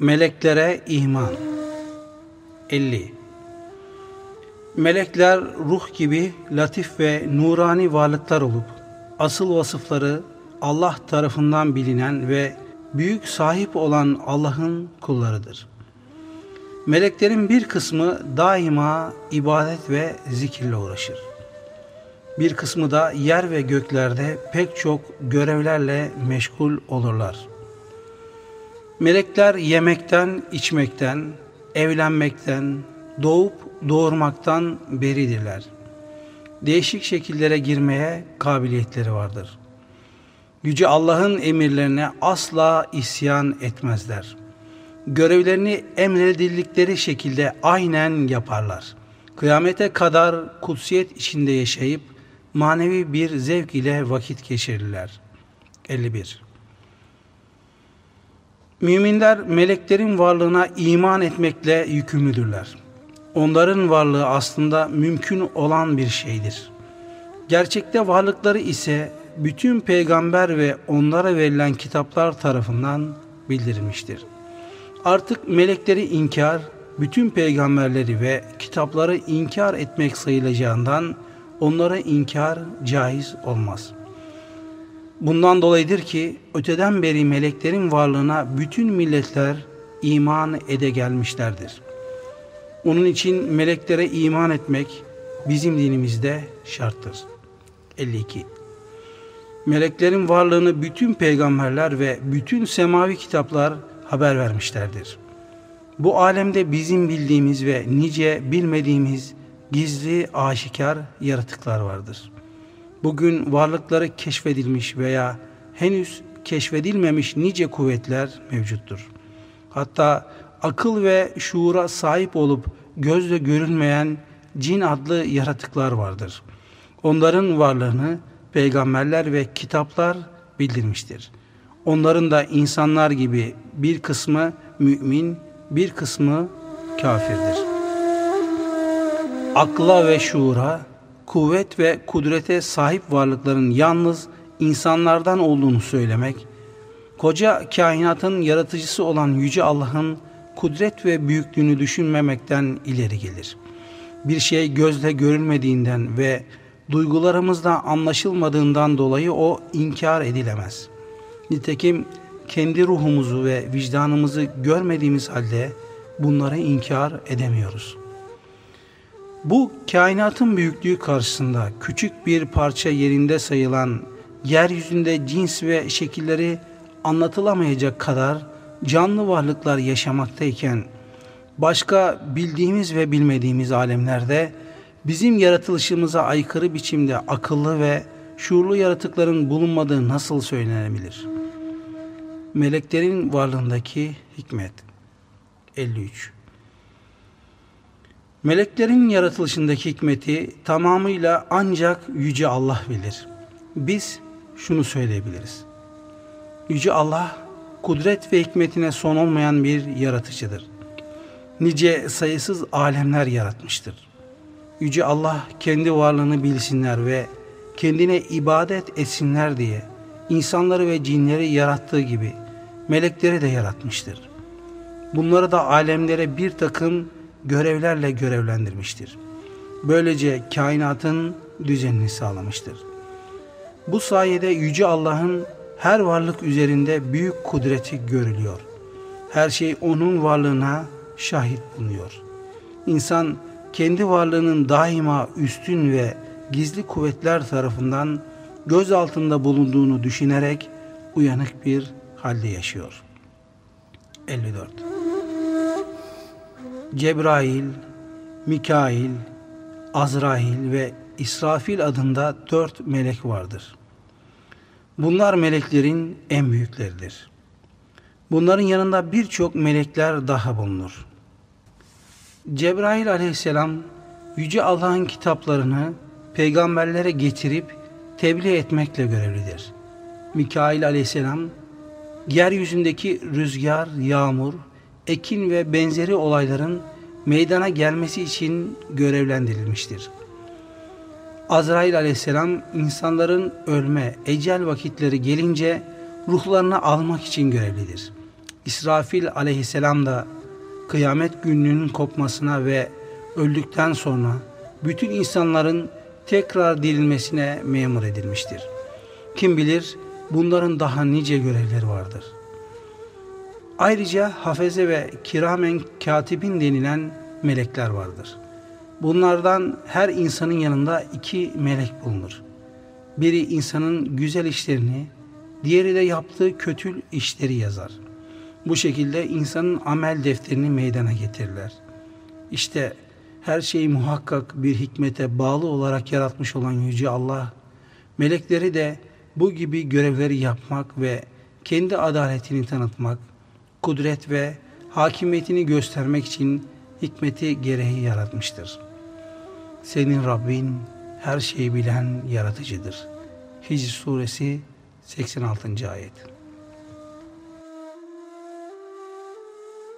Meleklere iman 50 Melekler ruh gibi latif ve nurani varlıklar olup asıl vasıfları Allah tarafından bilinen ve büyük sahip olan Allah'ın kullarıdır. Meleklerin bir kısmı daima ibadet ve zikirle uğraşır. Bir kısmı da yer ve göklerde pek çok görevlerle meşgul olurlar. Melekler yemekten, içmekten, evlenmekten, doğup doğurmaktan beridirler. Değişik şekillere girmeye kabiliyetleri vardır. Yüce Allah'ın emirlerine asla isyan etmezler. Görevlerini emredildikleri şekilde aynen yaparlar. Kıyamete kadar kutsiyet içinde yaşayıp manevi bir zevk ile vakit geçirirler. 51 Müminler meleklerin varlığına iman etmekle yükümlüdürler. Onların varlığı aslında mümkün olan bir şeydir. Gerçekte varlıkları ise bütün peygamber ve onlara verilen kitaplar tarafından bildirilmiştir. Artık melekleri inkar, bütün peygamberleri ve kitapları inkar etmek sayılacağından onlara inkar caiz olmaz.'' Bundan dolayıdır ki öteden beri meleklerin varlığına bütün milletler iman ede gelmişlerdir. Onun için meleklere iman etmek bizim dinimizde şarttır. 52. Meleklerin varlığını bütün peygamberler ve bütün semavi kitaplar haber vermişlerdir. Bu alemde bizim bildiğimiz ve nice bilmediğimiz gizli aşikar yaratıklar vardır.'' Bugün varlıkları keşfedilmiş veya henüz keşfedilmemiş nice kuvvetler mevcuttur. Hatta akıl ve şuura sahip olup gözle görülmeyen cin adlı yaratıklar vardır. Onların varlığını peygamberler ve kitaplar bildirmiştir. Onların da insanlar gibi bir kısmı mümin, bir kısmı kafirdir. Akla ve şuura kuvvet ve kudrete sahip varlıkların yalnız insanlardan olduğunu söylemek, koca kainatın yaratıcısı olan Yüce Allah'ın kudret ve büyüklüğünü düşünmemekten ileri gelir. Bir şey gözle görülmediğinden ve duygularımızda anlaşılmadığından dolayı o inkar edilemez. Nitekim kendi ruhumuzu ve vicdanımızı görmediğimiz halde bunları inkar edemiyoruz. Bu kainatın büyüklüğü karşısında küçük bir parça yerinde sayılan yeryüzünde cins ve şekilleri anlatılamayacak kadar canlı varlıklar yaşamaktayken başka bildiğimiz ve bilmediğimiz alemlerde bizim yaratılışımıza aykırı biçimde akıllı ve şuurlu yaratıkların bulunmadığı nasıl söylenebilir? Meleklerin varlığındaki hikmet 53 Meleklerin yaratılışındaki hikmeti tamamıyla ancak Yüce Allah bilir. Biz şunu söyleyebiliriz. Yüce Allah kudret ve hikmetine son olmayan bir yaratıcıdır. Nice sayısız alemler yaratmıştır. Yüce Allah kendi varlığını bilsinler ve kendine ibadet etsinler diye insanları ve cinleri yarattığı gibi melekleri de yaratmıştır. Bunları da alemlere bir takım görevlerle görevlendirmiştir. Böylece kainatın düzenini sağlamıştır. Bu sayede Yüce Allah'ın her varlık üzerinde büyük kudreti görülüyor. Her şey O'nun varlığına şahit bulunuyor. İnsan kendi varlığının daima üstün ve gizli kuvvetler tarafından göz altında bulunduğunu düşünerek uyanık bir halde yaşıyor. 54 Cebrail, Mikail, Azrail ve İsrafil adında dört melek vardır. Bunlar meleklerin en büyükleridir. Bunların yanında birçok melekler daha bulunur. Cebrail aleyhisselam Yüce Allah'ın kitaplarını peygamberlere getirip tebliğ etmekle görevlidir. Mikail aleyhisselam yeryüzündeki rüzgar, yağmur, ekin ve benzeri olayların meydana gelmesi için görevlendirilmiştir. Azrail aleyhisselam insanların ölme, ecel vakitleri gelince ruhlarını almak için görevlidir. İsrafil aleyhisselam da kıyamet gününün kopmasına ve öldükten sonra bütün insanların tekrar dirilmesine memur edilmiştir. Kim bilir bunların daha nice görevleri vardır. Ayrıca hafeze ve kiramen katibin denilen melekler vardır. Bunlardan her insanın yanında iki melek bulunur. Biri insanın güzel işlerini, diğeri de yaptığı kötü işleri yazar. Bu şekilde insanın amel defterini meydana getirirler. İşte her şeyi muhakkak bir hikmete bağlı olarak yaratmış olan Yüce Allah, melekleri de bu gibi görevleri yapmak ve kendi adaletini tanıtmak, kudret ve hakimiyetini göstermek için hikmeti gereği yaratmıştır. Senin Rabbin her şeyi bilen yaratıcıdır. Hicr suresi 86. ayet.